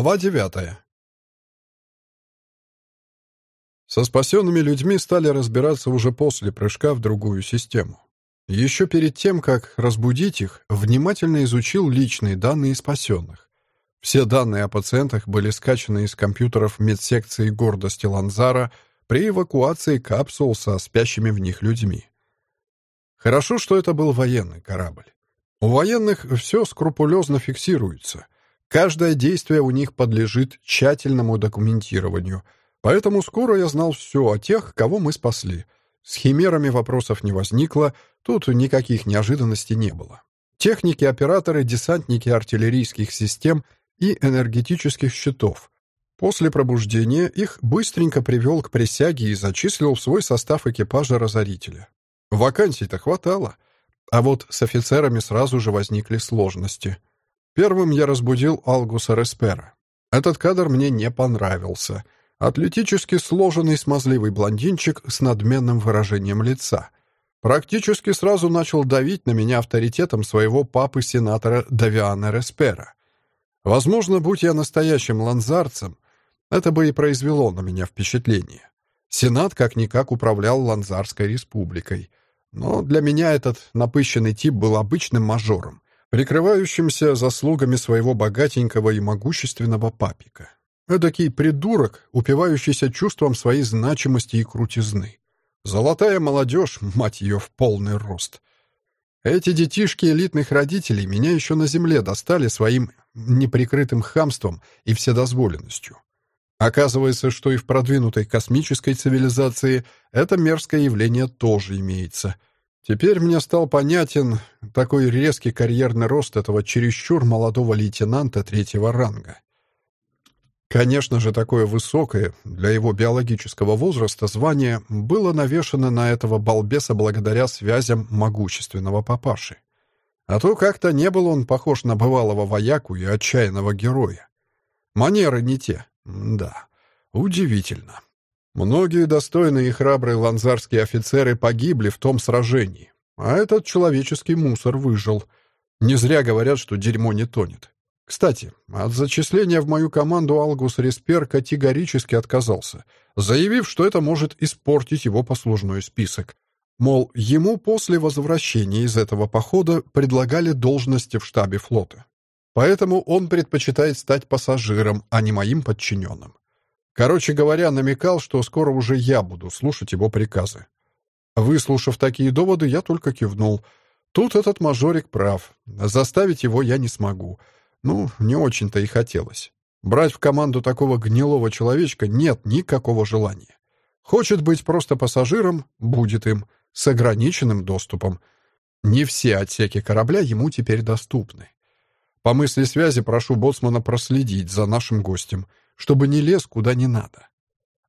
Глава девятая. Со спасенными людьми стали разбираться уже после прыжка в другую систему. Еще перед тем, как разбудить их, внимательно изучил личные данные спасенных. Все данные о пациентах были скачаны из компьютеров медсекции гордости Ланзара при эвакуации капсул со спящими в них людьми. Хорошо, что это был военный корабль. У военных все скрупулезно фиксируется. Каждое действие у них подлежит тщательному документированию. Поэтому скоро я знал все о тех, кого мы спасли. С химерами вопросов не возникло, тут никаких неожиданностей не было. Техники, операторы, десантники артиллерийских систем и энергетических щитов. После пробуждения их быстренько привел к присяге и зачислил в свой состав экипажа разорителя. Вакансий-то хватало. А вот с офицерами сразу же возникли сложности. Первым я разбудил Алгуса Респера. Этот кадр мне не понравился. Атлетически сложенный смазливый блондинчик с надменным выражением лица. Практически сразу начал давить на меня авторитетом своего папы-сенатора Давиана Респера. Возможно, будь я настоящим ланзарцем, это бы и произвело на меня впечатление. Сенат как-никак управлял Ланзарской республикой — но для меня этот напыщенный тип был обычным мажором, прикрывающимся заслугами своего богатенького и могущественного папика. Эдакий придурок, упивающийся чувством своей значимости и крутизны. Золотая молодежь, мать ее, в полный рост. Эти детишки элитных родителей меня еще на земле достали своим неприкрытым хамством и вседозволенностью. Оказывается, что и в продвинутой космической цивилизации это мерзкое явление тоже имеется. Теперь мне стал понятен такой резкий карьерный рост этого чересчур молодого лейтенанта третьего ранга. Конечно же, такое высокое для его биологического возраста звание было навешано на этого балбеса благодаря связям могущественного папаши. А то как-то не был он похож на бывалого вояку и отчаянного героя. Манеры не те, да, удивительно. Многие достойные и храбрые ланзарские офицеры погибли в том сражении, а этот человеческий мусор выжил. Не зря говорят, что дерьмо не тонет. Кстати, от зачисления в мою команду Алгус Респер категорически отказался, заявив, что это может испортить его послужной список. Мол, ему после возвращения из этого похода предлагали должности в штабе флота. Поэтому он предпочитает стать пассажиром, а не моим подчиненным. Короче говоря, намекал, что скоро уже я буду слушать его приказы. Выслушав такие доводы, я только кивнул. Тут этот мажорик прав. Заставить его я не смогу. Ну, не очень-то и хотелось. Брать в команду такого гнилого человечка нет никакого желания. Хочет быть просто пассажиром — будет им, с ограниченным доступом. Не все отсеки корабля ему теперь доступны. По мысли связи прошу боцмана проследить за нашим гостем, чтобы не лез куда не надо.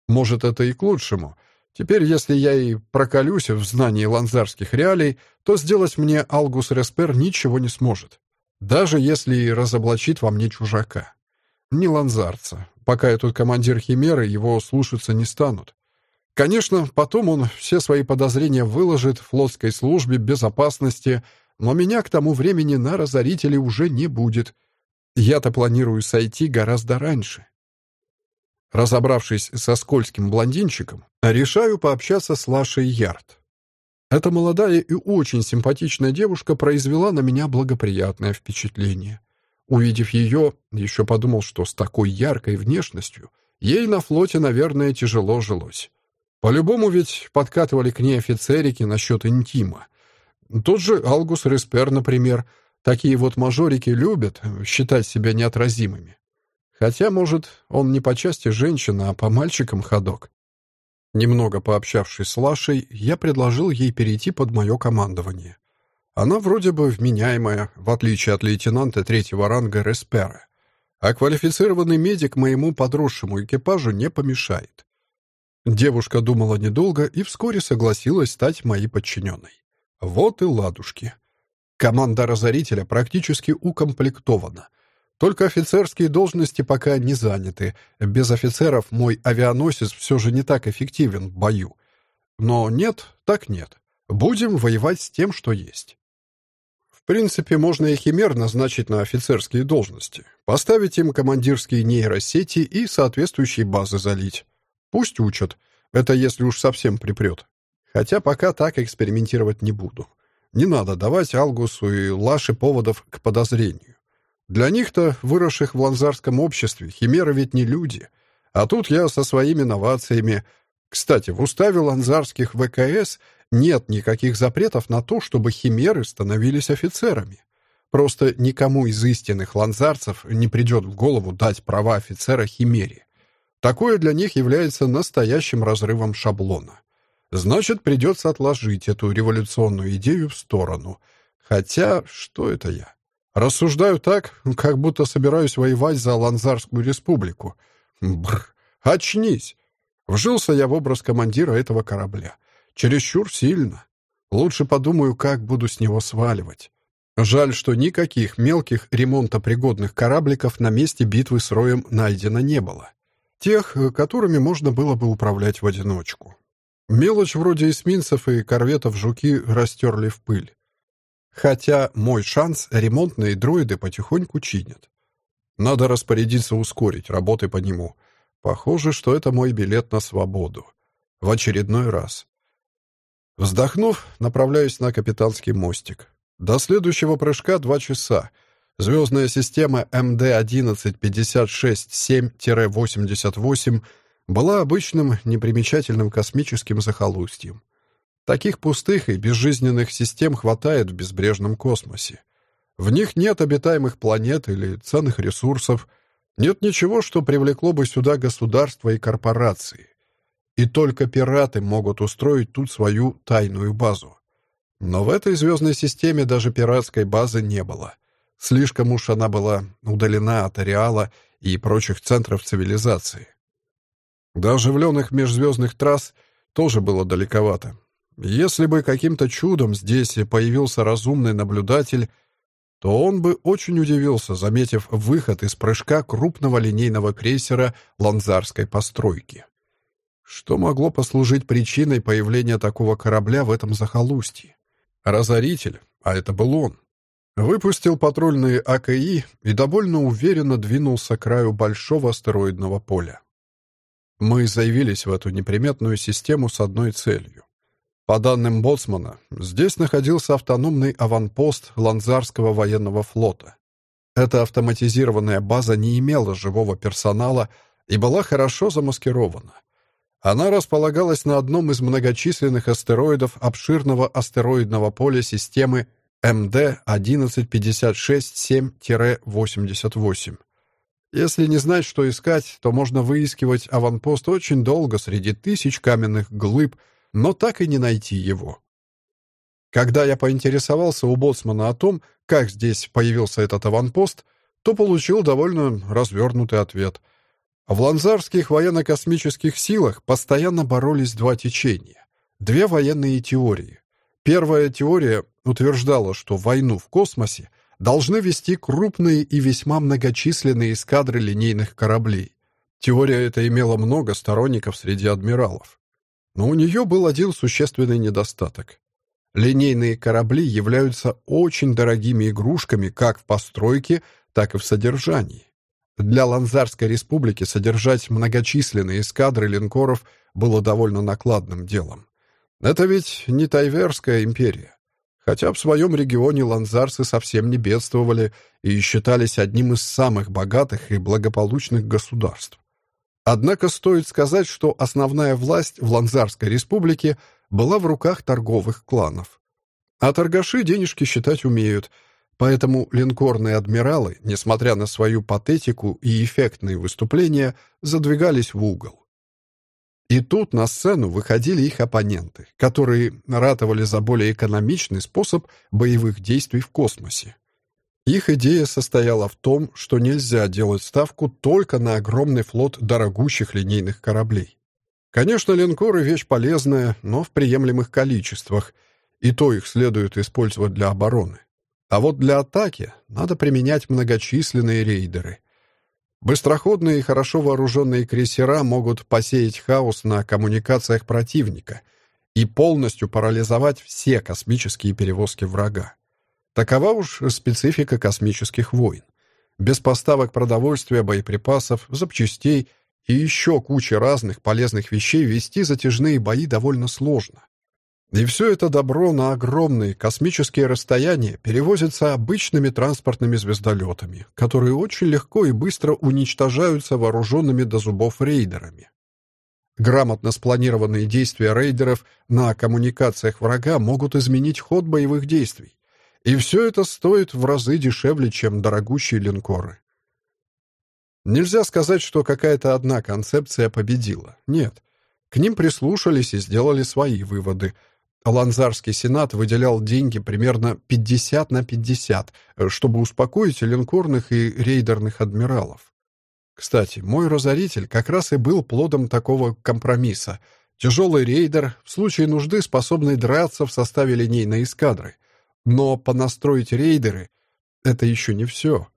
Может, это и к лучшему. Теперь, если я и проколюсь в знании ланзарских реалий, то сделать мне Алгус Респер ничего не сможет. Даже если и разоблачит во мне чужака. Не ланзарца. Пока я тут командир Химеры, его слушаться не станут. Конечно, потом он все свои подозрения выложит в флотской службе безопасности, но меня к тому времени на разорителе уже не будет. Я-то планирую сойти гораздо раньше. Разобравшись со скользким блондинчиком, решаю пообщаться с Лашей Ярд. Эта молодая и очень симпатичная девушка произвела на меня благоприятное впечатление. Увидев ее, еще подумал, что с такой яркой внешностью ей на флоте, наверное, тяжело жилось. По-любому ведь подкатывали к ней офицерики насчет интима. Тот же Алгус Респер, например. Такие вот мажорики любят считать себя неотразимыми. Хотя, может, он не по части женщина, а по мальчикам ходок. Немного пообщавшись с Лашей, я предложил ей перейти под мое командование. Она вроде бы вменяемая, в отличие от лейтенанта третьего ранга Респера. А квалифицированный медик моему подросшему экипажу не помешает. Девушка думала недолго и вскоре согласилась стать моей подчиненной. Вот и ладушки. Команда разорителя практически укомплектована. Только офицерские должности пока не заняты. Без офицеров мой авианосец все же не так эффективен в бою. Но нет, так нет. Будем воевать с тем, что есть. В принципе, можно и химер назначить на офицерские должности, поставить им командирские нейросети и соответствующие базы залить. Пусть учат. Это если уж совсем припрет. Хотя пока так экспериментировать не буду. Не надо давать Алгусу и Лаше поводов к подозрению. Для них-то, выросших в ланзарском обществе, химеры ведь не люди. А тут я со своими новациями... Кстати, в уставе ланзарских ВКС нет никаких запретов на то, чтобы химеры становились офицерами. Просто никому из истинных ланзарцев не придет в голову дать права офицера химере. Такое для них является настоящим разрывом шаблона. Значит, придется отложить эту революционную идею в сторону. Хотя, что это я? Рассуждаю так, как будто собираюсь воевать за Ланзарскую республику. Бррр, очнись! Вжился я в образ командира этого корабля. Чересчур сильно. Лучше подумаю, как буду с него сваливать. Жаль, что никаких мелких ремонтопригодных корабликов на месте битвы с Роем найдено не было. Тех, которыми можно было бы управлять в одиночку. Мелочь вроде эсминцев и корветов жуки растерли в пыль. Хотя мой шанс ремонтные дроиды потихоньку чинят. Надо распорядиться ускорить работы по нему. Похоже, что это мой билет на свободу. В очередной раз. Вздохнув, направляюсь на капитанский мостик. До следующего прыжка два часа. Звездная система МД-1156-7-88 была обычным непримечательным космическим захолустьем. Таких пустых и безжизненных систем хватает в безбрежном космосе. В них нет обитаемых планет или ценных ресурсов, нет ничего, что привлекло бы сюда государства и корпорации. И только пираты могут устроить тут свою тайную базу. Но в этой звездной системе даже пиратской базы не было. Слишком уж она была удалена от ареала и прочих центров цивилизации. До оживленных межзвездных трасс тоже было далековато. Если бы каким-то чудом здесь появился разумный наблюдатель, то он бы очень удивился, заметив выход из прыжка крупного линейного крейсера ланзарской постройки. Что могло послужить причиной появления такого корабля в этом захолустье? Разоритель, а это был он, выпустил патрульные АКИ и довольно уверенно двинулся к краю большого астероидного поля. Мы заявились в эту неприметную систему с одной целью. По данным Боцмана, здесь находился автономный аванпост Ланзарского военного флота. Эта автоматизированная база не имела живого персонала и была хорошо замаскирована. Она располагалась на одном из многочисленных астероидов обширного астероидного поля системы МД 1156-7-88. Если не знать, что искать, то можно выискивать аванпост очень долго среди тысяч каменных глыб, но так и не найти его. Когда я поинтересовался у боцмана о том, как здесь появился этот аванпост, то получил довольно развернутый ответ. В ланзарских военно-космических силах постоянно боролись два течения, две военные теории. Первая теория утверждала, что войну в космосе — должны вести крупные и весьма многочисленные эскадры линейных кораблей. Теория эта имела много сторонников среди адмиралов. Но у нее был один существенный недостаток. Линейные корабли являются очень дорогими игрушками как в постройке, так и в содержании. Для Ланзарской республики содержать многочисленные эскадры линкоров было довольно накладным делом. Это ведь не Тайверская империя. Хотя в своем регионе ланзарцы совсем не бедствовали и считались одним из самых богатых и благополучных государств. Однако стоит сказать, что основная власть в Ланзарской республике была в руках торговых кланов. А торгаши денежки считать умеют, поэтому линкорные адмиралы, несмотря на свою патетику и эффектные выступления, задвигались в угол. И тут на сцену выходили их оппоненты, которые ратовали за более экономичный способ боевых действий в космосе. Их идея состояла в том, что нельзя делать ставку только на огромный флот дорогущих линейных кораблей. Конечно, линкоры — вещь полезная, но в приемлемых количествах, и то их следует использовать для обороны. А вот для атаки надо применять многочисленные рейдеры — Быстроходные и хорошо вооруженные крейсера могут посеять хаос на коммуникациях противника и полностью парализовать все космические перевозки врага. Такова уж специфика космических войн. Без поставок продовольствия, боеприпасов, запчастей и еще кучи разных полезных вещей вести затяжные бои довольно сложно. И все это добро на огромные космические расстояния перевозится обычными транспортными звездолетами, которые очень легко и быстро уничтожаются вооруженными до зубов рейдерами. Грамотно спланированные действия рейдеров на коммуникациях врага могут изменить ход боевых действий. И все это стоит в разы дешевле, чем дорогущие линкоры. Нельзя сказать, что какая-то одна концепция победила. Нет. К ним прислушались и сделали свои выводы – Ланзарский сенат выделял деньги примерно 50 на 50, э, чтобы успокоить линкорных и рейдерных адмиралов. Кстати, мой разоритель как раз и был плодом такого компромисса. Тяжелый рейдер, в случае нужды способный драться в составе линейной эскадры. Но понастроить рейдеры — это еще не все.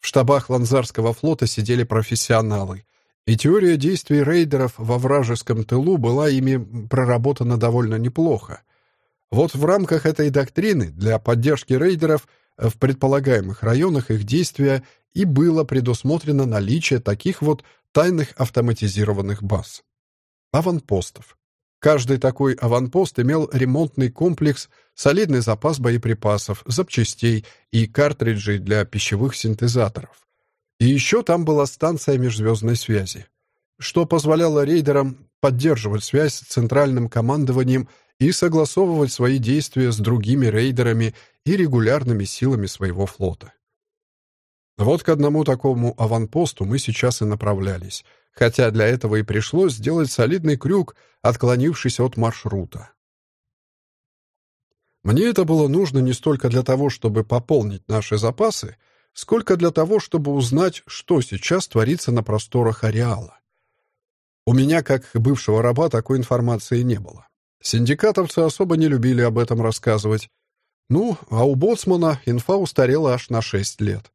В штабах Ланзарского флота сидели профессионалы, и теория действий рейдеров во вражеском тылу была ими проработана довольно неплохо. Вот в рамках этой доктрины для поддержки рейдеров в предполагаемых районах их действия и было предусмотрено наличие таких вот тайных автоматизированных баз. Аванпостов. Каждый такой аванпост имел ремонтный комплекс, солидный запас боеприпасов, запчастей и картриджей для пищевых синтезаторов. И еще там была станция межзвездной связи, что позволяло рейдерам поддерживать связь с центральным командованием и согласовывать свои действия с другими рейдерами и регулярными силами своего флота. Вот к одному такому аванпосту мы сейчас и направлялись, хотя для этого и пришлось сделать солидный крюк, отклонившись от маршрута. Мне это было нужно не столько для того, чтобы пополнить наши запасы, сколько для того, чтобы узнать, что сейчас творится на просторах ареала. У меня, как бывшего раба, такой информации не было. Синдикатовцы особо не любили об этом рассказывать. Ну, а у боцмана инфа устарела аж на шесть лет.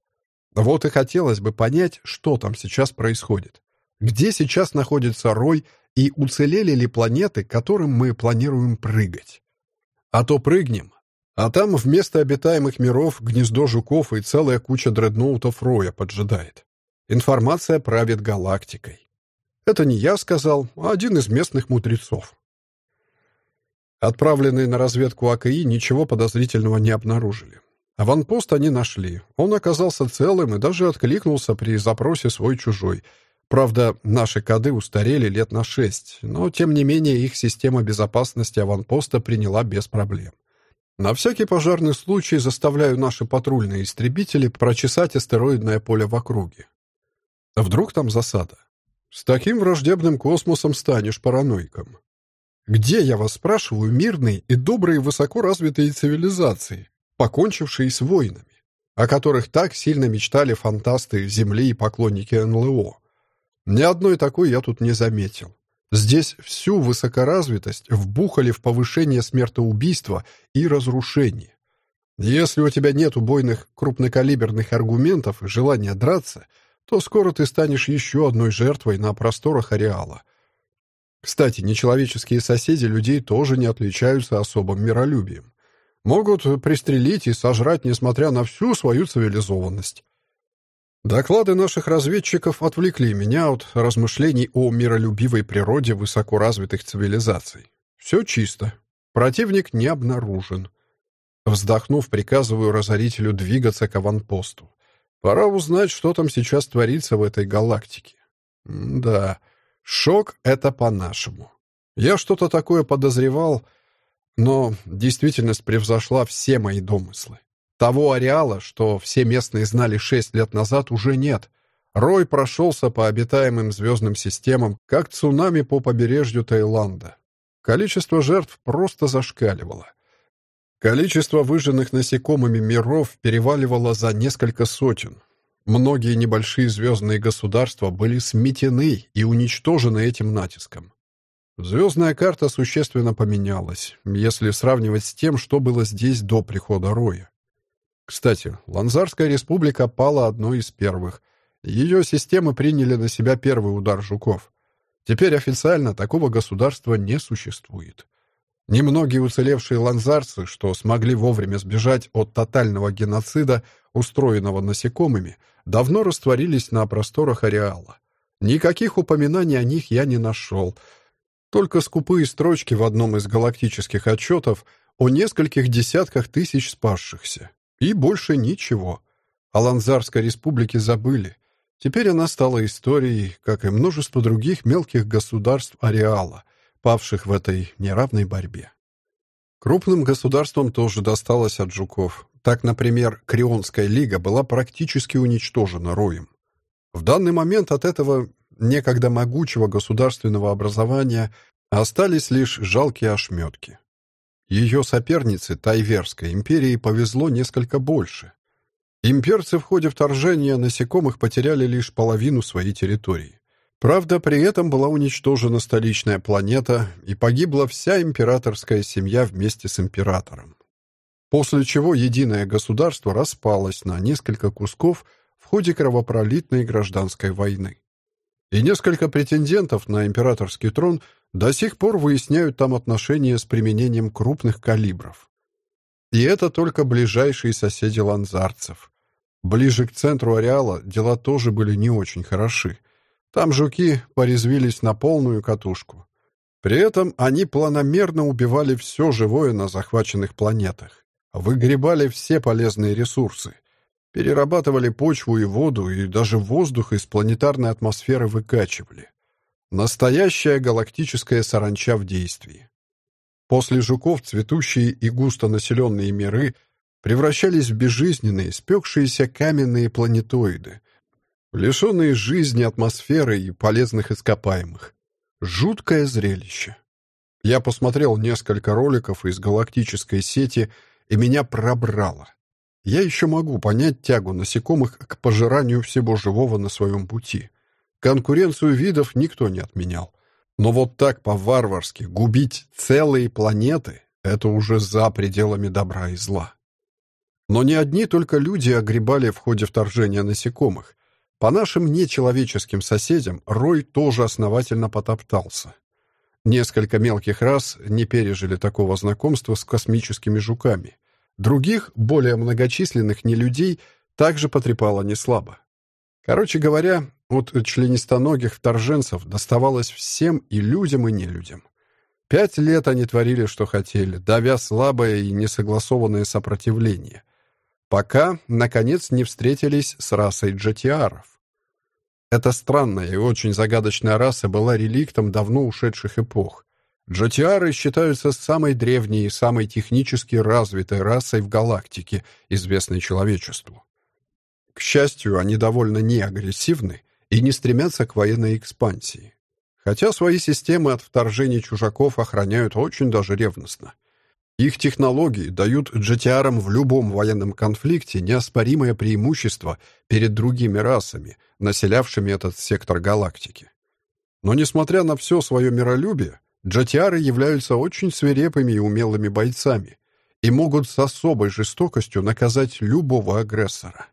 Вот и хотелось бы понять, что там сейчас происходит. Где сейчас находится Рой и уцелели ли планеты, к которым мы планируем прыгать. А то прыгнем, а там вместо обитаемых миров гнездо жуков и целая куча дредноутов Роя поджидает. Информация правит галактикой. Это не я сказал, а один из местных мудрецов. Отправленные на разведку АКИ ничего подозрительного не обнаружили. Аванпост они нашли. Он оказался целым и даже откликнулся при запросе свой-чужой. Правда, наши коды устарели лет на шесть, но, тем не менее, их система безопасности аванпоста приняла без проблем. На всякий пожарный случай заставляю наши патрульные истребители прочесать астероидное поле в округе. Вдруг там засада? С таким враждебным космосом станешь параноиком. Где, я вас спрашиваю, мирные и добрые высокоразвитые цивилизации, покончившие с войнами, о которых так сильно мечтали фантасты Земли и поклонники НЛО? Ни одной такой я тут не заметил. Здесь всю высокоразвитость вбухали в повышение смертоубийства и разрушение. Если у тебя нет убойных крупнокалиберных аргументов и желания драться, то скоро ты станешь еще одной жертвой на просторах ареала — кстати, нечеловеческие соседи людей тоже не отличаются особым миролюбием. Могут пристрелить и сожрать, несмотря на всю свою цивилизованность. Доклады наших разведчиков отвлекли меня от размышлений о миролюбивой природе высокоразвитых цивилизаций. Все чисто. Противник не обнаружен. Вздохнув, приказываю разорителю двигаться к аванпосту. Пора узнать, что там сейчас творится в этой галактике. М да... Шок — это по-нашему. Я что-то такое подозревал, но действительность превзошла все мои домыслы. Того ареала, что все местные знали шесть лет назад, уже нет. Рой прошелся по обитаемым звездным системам, как цунами по побережью Таиланда. Количество жертв просто зашкаливало. Количество выжженных насекомыми миров переваливало за несколько сотен. Многие небольшие звездные государства были сметены и уничтожены этим натиском. Звездная карта существенно поменялась, если сравнивать с тем, что было здесь до прихода Роя. Кстати, Ланзарская республика пала одной из первых. Ее системы приняли на себя первый удар жуков. Теперь официально такого государства не существует. Немногие уцелевшие ланзарцы, что смогли вовремя сбежать от тотального геноцида, устроенного насекомыми, давно растворились на просторах ареала. Никаких упоминаний о них я не нашел. Только скупые строчки в одном из галактических отчетов о нескольких десятках тысяч спасшихся. И больше ничего. О Ланзарской республике забыли. Теперь она стала историей, как и множество других мелких государств ареала — павших в этой неравной борьбе. Крупным государствам тоже досталось от жуков. Так, например, Крионская лига была практически уничтожена роем. В данный момент от этого некогда могучего государственного образования остались лишь жалкие ошметки. Ее сопернице Тайверской империи повезло несколько больше. Имперцы в ходе вторжения насекомых потеряли лишь половину своей территории. Правда, при этом была уничтожена столичная планета и погибла вся императорская семья вместе с императором. После чего единое государство распалось на несколько кусков в ходе кровопролитной гражданской войны. И несколько претендентов на императорский трон до сих пор выясняют там отношения с применением крупных калибров. И это только ближайшие соседи ланзарцев. Ближе к центру ареала дела тоже были не очень хороши. Там жуки порезвились на полную катушку. При этом они планомерно убивали все живое на захваченных планетах, выгребали все полезные ресурсы, перерабатывали почву и воду, и даже воздух из планетарной атмосферы выкачивали. Настоящая галактическая саранча в действии. После жуков цветущие и густонаселенные миры превращались в безжизненные, спекшиеся каменные планетоиды, лишенные жизни, атмосферы и полезных ископаемых. Жуткое зрелище. Я посмотрел несколько роликов из галактической сети, и меня пробрало. Я еще могу понять тягу насекомых к пожиранию всего живого на своем пути. Конкуренцию видов никто не отменял. Но вот так по-варварски губить целые планеты — это уже за пределами добра и зла. Но не одни только люди огребали в ходе вторжения насекомых. По нашим нечеловеческим соседям Рой тоже основательно потоптался. Несколько мелких рас не пережили такого знакомства с космическими жуками. Других, более многочисленных нелюдей, также потрепало неслабо. Короче говоря, от членистоногих вторженцев доставалось всем и людям, и нелюдям. Пять лет они творили, что хотели, давя слабое и несогласованное сопротивление — пока, наконец, не встретились с расой джатиаров. Эта странная и очень загадочная раса была реликтом давно ушедших эпох. Джатиары считаются самой древней и самой технически развитой расой в галактике, известной человечеству. К счастью, они довольно неагрессивны и не стремятся к военной экспансии. Хотя свои системы от вторжений чужаков охраняют очень даже ревностно – их технологии дают GTR в любом военном конфликте неоспоримое преимущество перед другими расами, населявшими этот сектор галактики. Но несмотря на все свое миролюбие, GTR являются очень свирепыми и умелыми бойцами и могут с особой жестокостью наказать любого агрессора.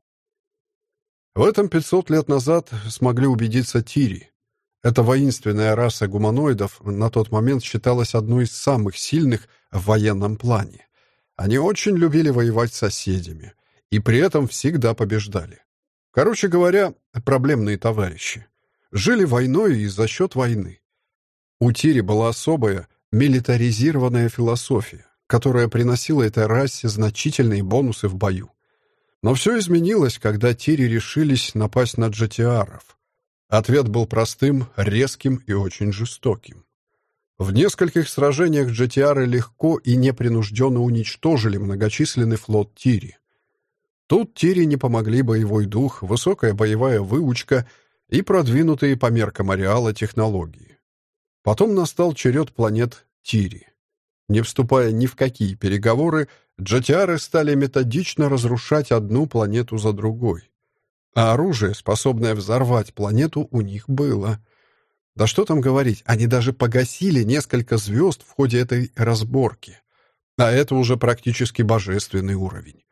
В этом 500 лет назад смогли убедиться Тири, эта воинственная раса гуманоидов на тот момент считалась одной из самых сильных в военном плане. Они очень любили воевать с соседями и при этом всегда побеждали. Короче говоря, проблемные товарищи. Жили войной и за счет войны. У Тири была особая милитаризированная философия, которая приносила этой расе значительные бонусы в бою. Но все изменилось, когда Тири решились напасть на джатиаров. Ответ был простым, резким и очень жестоким. В нескольких сражениях джетиары легко и непринужденно уничтожили многочисленный флот Тири. Тут Тири не помогли боевой дух, высокая боевая выучка и продвинутые по меркам ареала технологии. Потом настал черед планет Тири. Не вступая ни в какие переговоры, джетиары стали методично разрушать одну планету за другой. А оружие, способное взорвать планету, у них было. Да что там говорить, они даже погасили несколько звезд в ходе этой разборки. А это уже практически божественный уровень.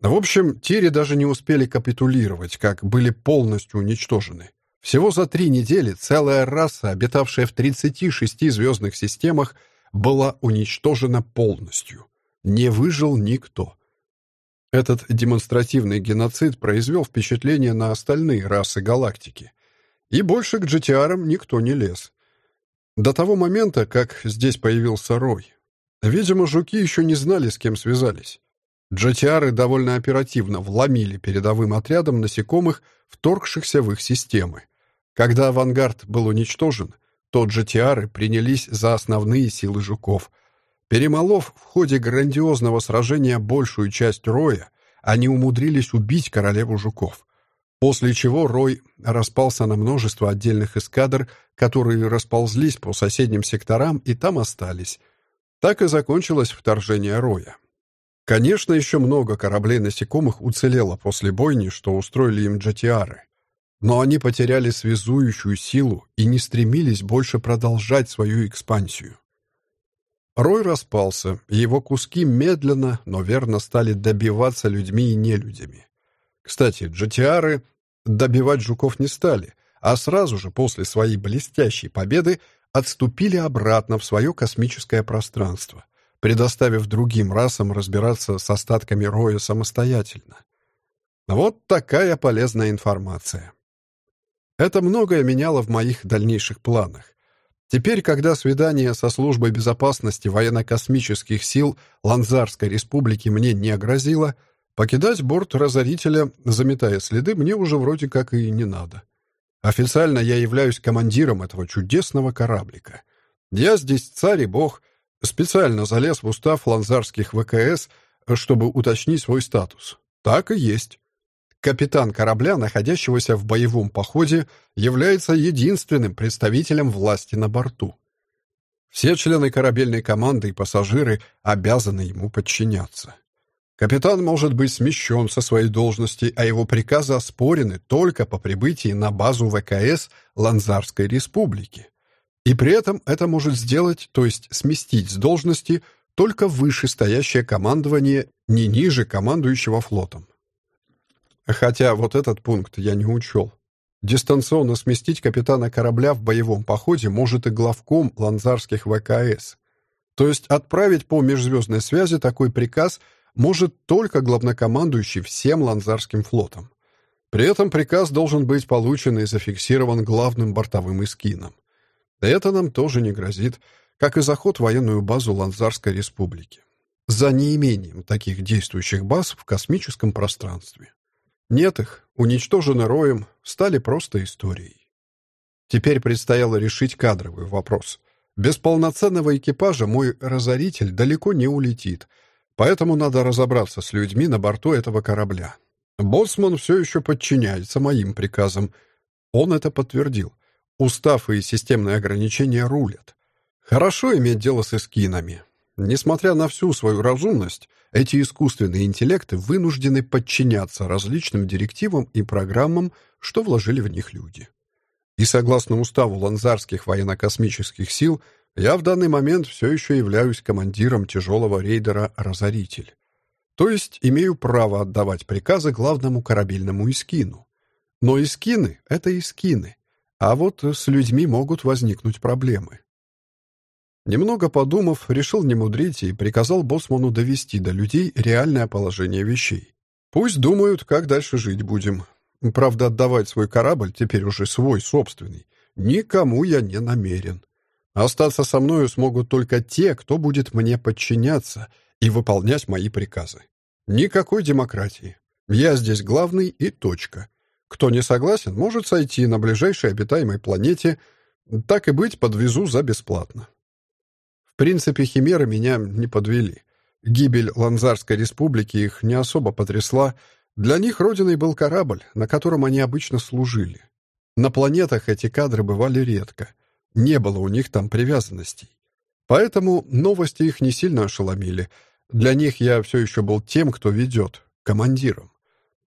В общем, Тири даже не успели капитулировать, как были полностью уничтожены. Всего за три недели целая раса, обитавшая в 36 звездных системах, была уничтожена полностью. Не выжил никто. Этот демонстративный геноцид произвел впечатление на остальные расы галактики. И больше к GTR никто не лез. До того момента, как здесь появился Рой. Видимо, жуки еще не знали, с кем связались. GTR довольно оперативно вломили передовым отрядом насекомых, вторгшихся в их системы. Когда авангард был уничтожен, то GTR принялись за основные силы жуков. Перемолов в ходе грандиозного сражения большую часть Роя, они умудрились убить королеву жуков. После чего Рой распался на множество отдельных эскадр, которые расползлись по соседним секторам и там остались. Так и закончилось вторжение Роя. Конечно, еще много кораблей насекомых уцелело после бойни, что устроили им джатиары. Но они потеряли связующую силу и не стремились больше продолжать свою экспансию. Рой распался, его куски медленно, но верно стали добиваться людьми и нелюдями. Кстати, джатиары добивать жуков не стали, а сразу же после своей блестящей победы отступили обратно в свое космическое пространство, предоставив другим расам разбираться с остатками роя самостоятельно. Вот такая полезная информация. Это многое меняло в моих дальнейших планах. Теперь, когда свидание со службой безопасности военно-космических сил Ланзарской республики мне не грозило, Покидать борт разорителя, заметая следы, мне уже вроде как и не надо. Официально я являюсь командиром этого чудесного кораблика. Я здесь царь и бог. Специально залез в устав ланзарских ВКС, чтобы уточнить свой статус. Так и есть. Капитан корабля, находящегося в боевом походе, является единственным представителем власти на борту. Все члены корабельной команды и пассажиры обязаны ему подчиняться. Капитан может быть смещен со своей должности, а его приказы оспорены только по прибытии на базу ВКС Ланзарской республики. И при этом это может сделать, то есть сместить с должности, только вышестоящее командование не ниже командующего флотом. Хотя вот этот пункт я не учел. Дистанционно сместить капитана корабля в боевом походе может и главком ланзарских ВКС. То есть отправить по межзвездной связи такой приказ – может только главнокомандующий всем Ланзарским флотом. При этом приказ должен быть получен и зафиксирован главным бортовым эскином. Это нам тоже не грозит, как и заход в военную базу Ланзарской республики. За неимением таких действующих баз в космическом пространстве. Нет их, уничтожены роем, стали просто историей. Теперь предстояло решить кадровый вопрос. Без полноценного экипажа мой разоритель далеко не улетит — Поэтому надо разобраться с людьми на борту этого корабля. Боцман все еще подчиняется моим приказам. Он это подтвердил. Устав и системные ограничения рулят. Хорошо иметь дело с эскинами. Несмотря на всю свою разумность, эти искусственные интеллекты вынуждены подчиняться различным директивам и программам, что вложили в них люди. И согласно уставу Ланзарских военно-космических сил, я в данный момент все еще являюсь командиром тяжелого рейдера «Разоритель». То есть имею право отдавать приказы главному корабельному искину. Но искины — это искины, а вот с людьми могут возникнуть проблемы. Немного подумав, решил не мудрить и приказал боссману довести до людей реальное положение вещей. Пусть думают, как дальше жить будем. Правда, отдавать свой корабль, теперь уже свой, собственный, никому я не намерен. Остаться со мною смогут только те, кто будет мне подчиняться и выполнять мои приказы. Никакой демократии. Я здесь главный и точка. Кто не согласен, может сойти на ближайшей обитаемой планете. Так и быть, подвезу за бесплатно. Принципе, химеры меня не подвели. Гибель Ланзарской республики их не особо потрясла. Для них родиной был корабль, на котором они обычно служили. На планетах эти кадры бывали редко — не было у них там привязанностей. Поэтому новости их не сильно ошеломили. Для них я все еще был тем, кто ведет, командиром.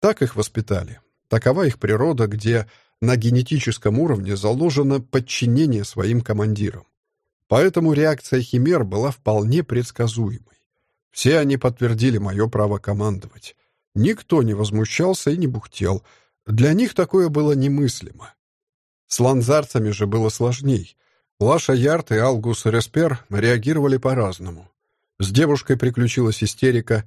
Так их воспитали. Такова их природа, где на генетическом уровне заложено подчинение своим командирам. Поэтому реакция химер была вполне предсказуемой. Все они подтвердили мое право командовать. Никто не возмущался и не бухтел. Для них такое было немыслимо. С ланзарцами же было сложней. Лаша Ярт и Алгус Респер реагировали по-разному. С девушкой приключилась истерика.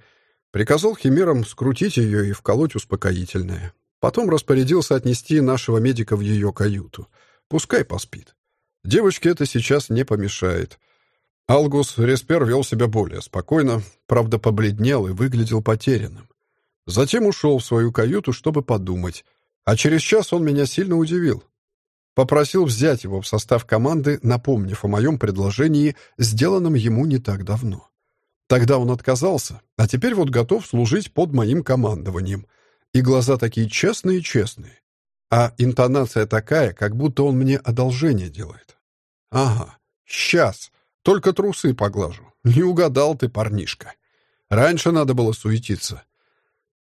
Приказал химерам скрутить ее и вколоть успокоительное. Потом распорядился отнести нашего медика в ее каюту. Пускай поспит. Девочке это сейчас не помешает. Алгус Респер вел себя более спокойно, правда, побледнел и выглядел потерянным. Затем ушел в свою каюту, чтобы подумать. А через час он меня сильно удивил. Попросил взять его в состав команды, напомнив о моем предложении, сделанном ему не так давно. Тогда он отказался, а теперь вот готов служить под моим командованием. И глаза такие честные-честные. А интонация такая, как будто он мне одолжение делает. Ага, сейчас. Только трусы поглажу. Не угадал ты, парнишка. Раньше надо было суетиться.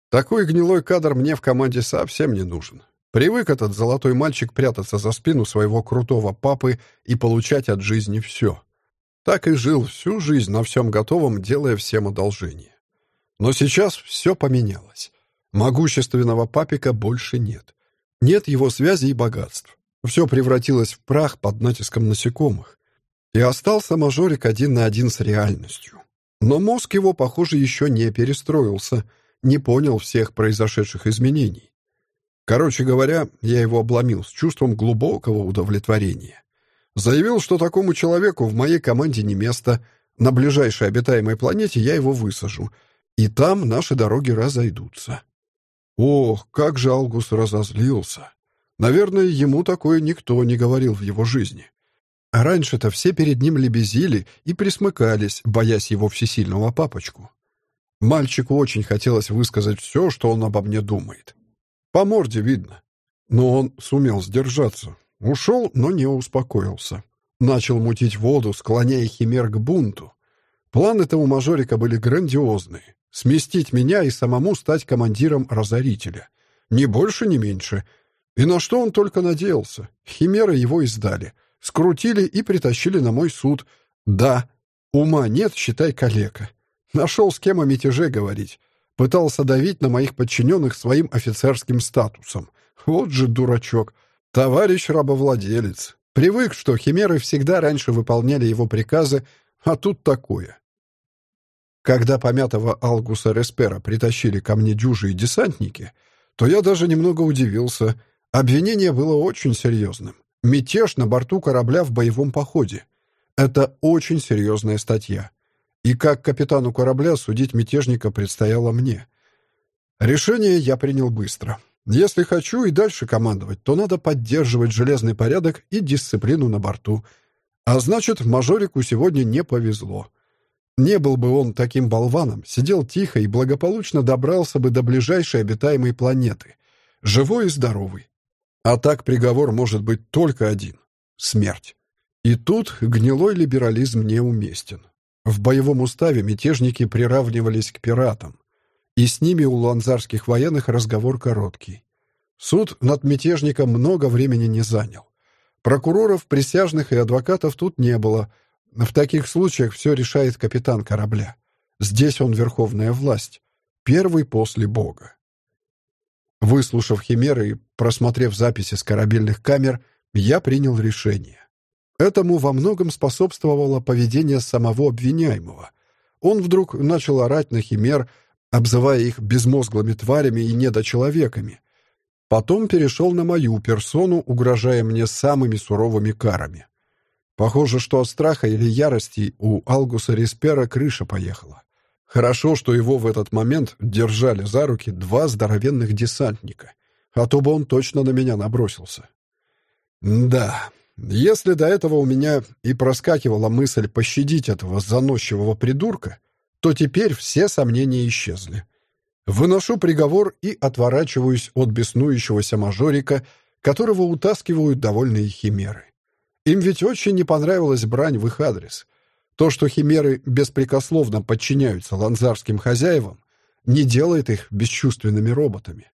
Такой гнилой кадр мне в команде совсем не нужен. Привык этот золотой мальчик прятаться за спину своего крутого папы и получать от жизни все. Так и жил всю жизнь на всем готовом, делая всем одолжение. Но сейчас все поменялось. Могущественного папика больше нет. Нет его связи и богатств. Все превратилось в прах под натиском насекомых. И остался мажорик один на один с реальностью. Но мозг его, похоже, еще не перестроился, не понял всех произошедших изменений. Короче говоря, я его обломил с чувством глубокого удовлетворения. Заявил, что такому человеку в моей команде не место. На ближайшей обитаемой планете я его высажу. И там наши дороги разойдутся. Ох, как же Алгус разозлился. Наверное, ему такое никто не говорил в его жизни. А раньше-то все перед ним лебезили и присмыкались, боясь его всесильного папочку. Мальчику очень хотелось высказать все, что он обо мне думает. По морде видно. Но он сумел сдержаться, Ушел, но не успокоился. Начал мутить воду, склоняя химер к бунту. Планы-то мажорика были грандиозные. Сместить меня и самому стать командиром разорителя. Ни больше, ни меньше. И на что он только надеялся. Химеры его издали. Скрутили и притащили на мой суд. Да, ума нет, считай калека. Нашел с кем о мятеже говорить. Пытался давить на моих подчиненных своим офицерским статусом. Вот же дурачок. Товарищ рабовладелец. Привык, что химеры всегда раньше выполняли его приказы, а тут такое. Когда помятого Алгуса Респера притащили ко мне дюжи и десантники, то я даже немного удивился. Обвинение было очень серьезным. Мятеж на борту корабля в боевом походе. Это очень серьезная статья. И как капитану корабля судить мятежника предстояло мне. Решение я принял быстро. Если хочу и дальше командовать, то надо поддерживать железный порядок и дисциплину на борту. А значит, мажорику сегодня не повезло. Не был бы он таким болваном, сидел тихо и благополучно добрался бы до ближайшей обитаемой планеты. Живой и здоровый. А так приговор может быть только один — смерть. И тут гнилой либерализм неуместен. В боевом уставе мятежники приравнивались к пиратам и с ними у ланзарских военных разговор короткий. Суд над мятежником много времени не занял. Прокуроров, присяжных и адвокатов тут не было. В таких случаях все решает капитан корабля. Здесь он верховная власть, первый после Бога. Выслушав химеры и просмотрев записи с корабельных камер, я принял решение. Этому во многом способствовало поведение самого обвиняемого. Он вдруг начал орать на химер, обзывая их безмозглыми тварями и недочеловеками. Потом перешел на мою персону, угрожая мне самыми суровыми карами. Похоже, что от страха или ярости у Алгуса Респера крыша поехала. Хорошо, что его в этот момент держали за руки два здоровенных десантника, а то бы он точно на меня набросился. Да, если до этого у меня и проскакивала мысль пощадить этого заносчивого придурка, то теперь все сомнения исчезли. Выношу приговор и отворачиваюсь от беснующегося мажорика, которого утаскивают довольные химеры. Им ведь очень не понравилась брань в их адрес. То, что химеры беспрекословно подчиняются ланзарским хозяевам, не делает их бесчувственными роботами.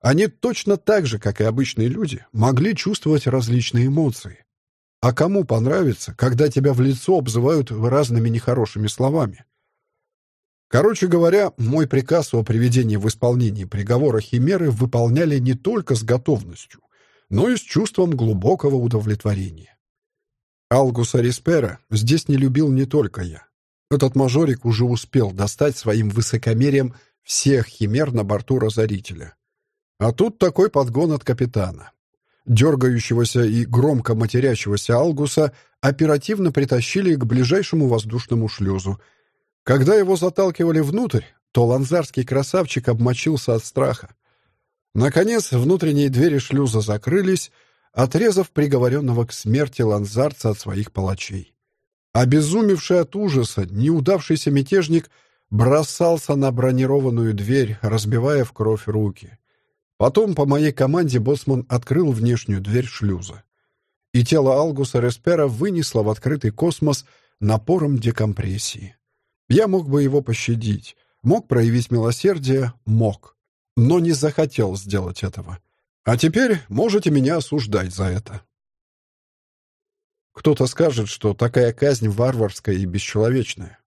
Они точно так же, как и обычные люди, могли чувствовать различные эмоции. А кому понравится, когда тебя в лицо обзывают разными нехорошими словами? Короче говоря, мой приказ о приведении в исполнение приговора Химеры выполняли не только с готовностью, но и с чувством глубокого удовлетворения. Алгуса Респера здесь не любил не только я. Этот мажорик уже успел достать своим высокомерием всех химер на борту Разорителя. А тут такой подгон от капитана. Дергающегося и громко матерящегося Алгуса оперативно притащили к ближайшему воздушному шлюзу. Когда его заталкивали внутрь, то ланзарский красавчик обмочился от страха. Наконец, внутренние двери шлюза закрылись, отрезав приговоренного к смерти ланзарца от своих палачей. Обезумевший от ужаса, неудавшийся мятежник бросался на бронированную дверь, разбивая в кровь руки. Потом по моей команде боцман открыл внешнюю дверь шлюза. И тело Алгуса Респера вынесло в открытый космос напором декомпрессии. Я мог бы его пощадить, мог проявить милосердие, мог, но не захотел сделать этого. А теперь можете меня осуждать за это. Кто-то скажет, что такая казнь варварская и бесчеловечная.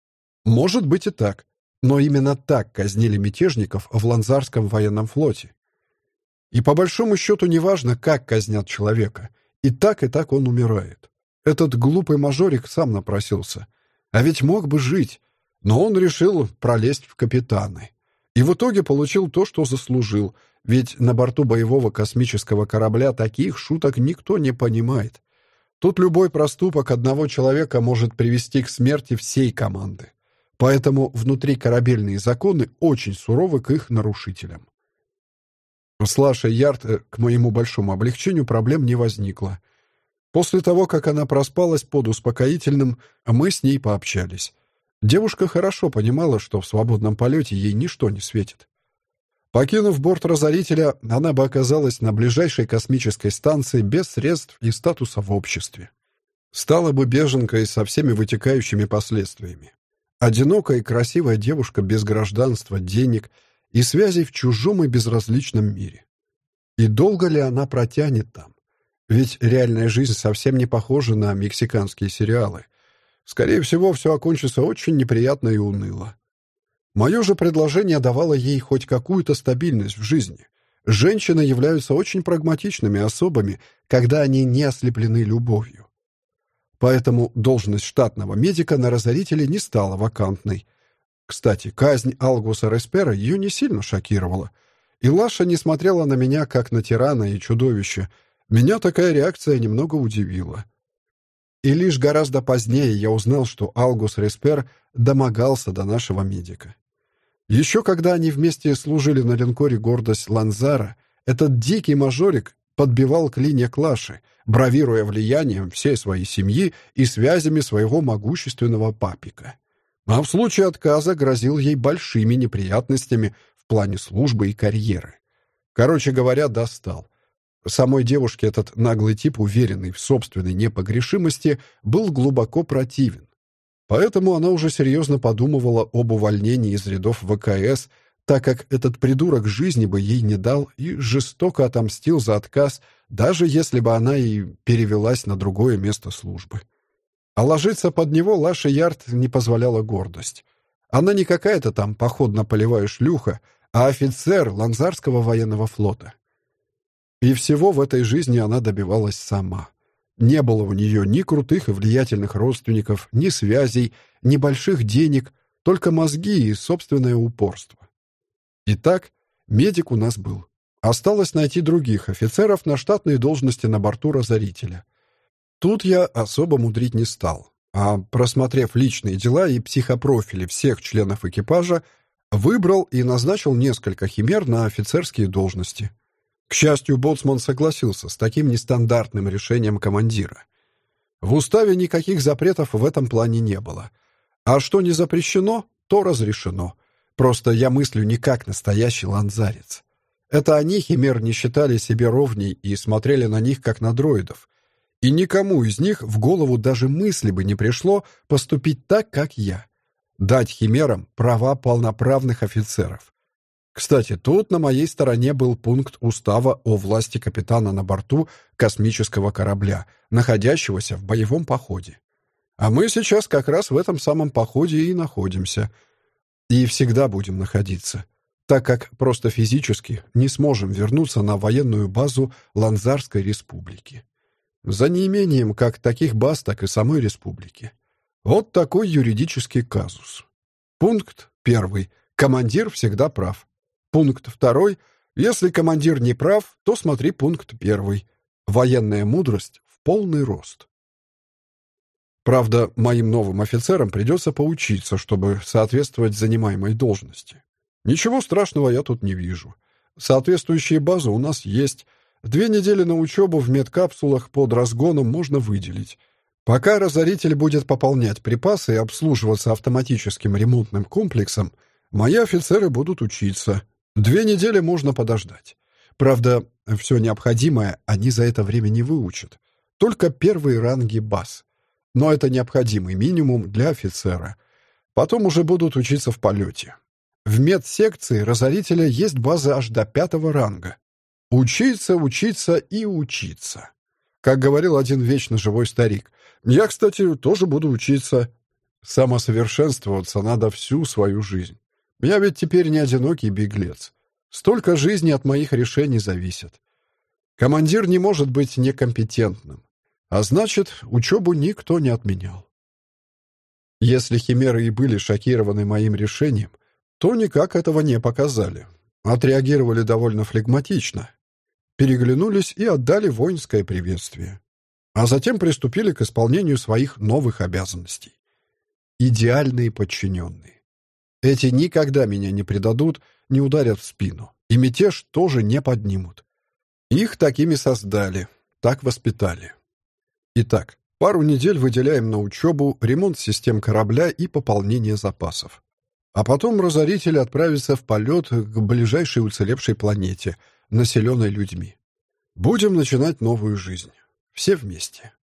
Может быть и так, но именно так казнили мятежников в Ланзарском военном флоте. И по большому счету неважно, как казнят человека. И так, и так он умирает. Этот глупый мажорик сам напросился. А ведь мог бы жить. Но он решил пролезть в капитаны. И в итоге получил то, что заслужил. Ведь на борту боевого космического корабля таких шуток никто не понимает. Тут любой проступок одного человека может привести к смерти всей команды. Поэтому внутрикорабельные законы очень суровы к их нарушителям. С Лашей Ярд, э, к моему большому облегчению, проблем не возникло. После того, как она проспалась под успокоительным, мы с ней пообщались. Девушка хорошо понимала, что в свободном полете ей ничто не светит. Покинув борт Разорителя, она бы оказалась на ближайшей космической станции без средств и статуса в обществе. Стала бы беженкой со всеми вытекающими последствиями. Одинокая и красивая девушка без гражданства, денег — и связей в чужом и безразличном мире. И долго ли она протянет там? Ведь реальная жизнь совсем не похожа на мексиканские сериалы. Скорее всего, все окончится очень неприятно и уныло. Мое же предложение давало ей хоть какую-то стабильность в жизни. Женщины являются очень прагматичными особами, когда они не ослеплены любовью. Поэтому должность штатного медика на разорителе не стала вакантной – кстати, казнь Алгуса Респера ее не сильно шокировала. И Лаша не смотрела на меня, как на тирана и чудовище. Меня такая реакция немного удивила. И лишь гораздо позднее я узнал, что Алгус Респер домогался до нашего медика. Еще когда они вместе служили на линкоре «Гордость Ланзара», этот дикий мажорик подбивал к Лаше, бравируя влиянием всей своей семьи и связями своего могущественного папика а в случае отказа грозил ей большими неприятностями в плане службы и карьеры. Короче говоря, достал. Самой девушке этот наглый тип, уверенный в собственной непогрешимости, был глубоко противен. Поэтому она уже серьезно подумывала об увольнении из рядов ВКС, так как этот придурок жизни бы ей не дал и жестоко отомстил за отказ, даже если бы она и перевелась на другое место службы. А ложиться под него Лаша Ярд не позволяла гордость. Она не какая-то там походно-полевая шлюха, а офицер Ланзарского военного флота. И всего в этой жизни она добивалась сама. Не было у нее ни крутых и влиятельных родственников, ни связей, ни больших денег, только мозги и собственное упорство. Итак, медик у нас был. Осталось найти других офицеров на штатные должности на борту «Разорителя». Тут я особо мудрить не стал, а, просмотрев личные дела и психопрофили всех членов экипажа, выбрал и назначил несколько химер на офицерские должности. К счастью, Боцман согласился с таким нестандартным решением командира. В уставе никаких запретов в этом плане не было. А что не запрещено, то разрешено. Просто я мыслю не как настоящий ланзарец. Это они, химер, не считали себе ровней и смотрели на них как на дроидов, и никому из них в голову даже мысли бы не пришло поступить так, как я. Дать химерам права полноправных офицеров. Кстати, тут на моей стороне был пункт устава о власти капитана на борту космического корабля, находящегося в боевом походе. А мы сейчас как раз в этом самом походе и находимся. И всегда будем находиться, так как просто физически не сможем вернуться на военную базу Ланзарской республики. За неимением как таких баз, так и самой республики. Вот такой юридический казус. Пункт первый. Командир всегда прав. Пункт второй. Если командир не прав, то смотри пункт первый. Военная мудрость в полный рост. Правда, моим новым офицерам придется поучиться, чтобы соответствовать занимаемой должности. Ничего страшного я тут не вижу. Соответствующие базы у нас есть. Две недели на учебу в медкапсулах под разгоном можно выделить. Пока разоритель будет пополнять припасы и обслуживаться автоматическим ремонтным комплексом, мои офицеры будут учиться. Две недели можно подождать. Правда, все необходимое они за это время не выучат. Только первые ранги баз. Но это необходимый минимум для офицера. Потом уже будут учиться в полете. В медсекции разорителя есть база аж до пятого ранга. Учиться, учиться и учиться. Как говорил один вечно живой старик. Я, кстати, тоже буду учиться. Самосовершенствоваться надо всю свою жизнь. Я ведь теперь не одинокий беглец. Столько жизни от моих решений зависит. Командир не может быть некомпетентным. А значит, учебу никто не отменял. Если химеры и были шокированы моим решением, то никак этого не показали. Отреагировали довольно флегматично. Переглянулись и отдали воинское приветствие. А затем приступили к исполнению своих новых обязанностей. Идеальные подчиненные. Эти никогда меня не предадут, не ударят в спину. И мятеж тоже не поднимут. Их такими создали, так воспитали. Итак, пару недель выделяем на учебу, ремонт систем корабля и пополнение запасов. А потом разоритель отправится в полет к ближайшей уцелевшей планете, населенной людьми. Будем начинать новую жизнь. Все вместе.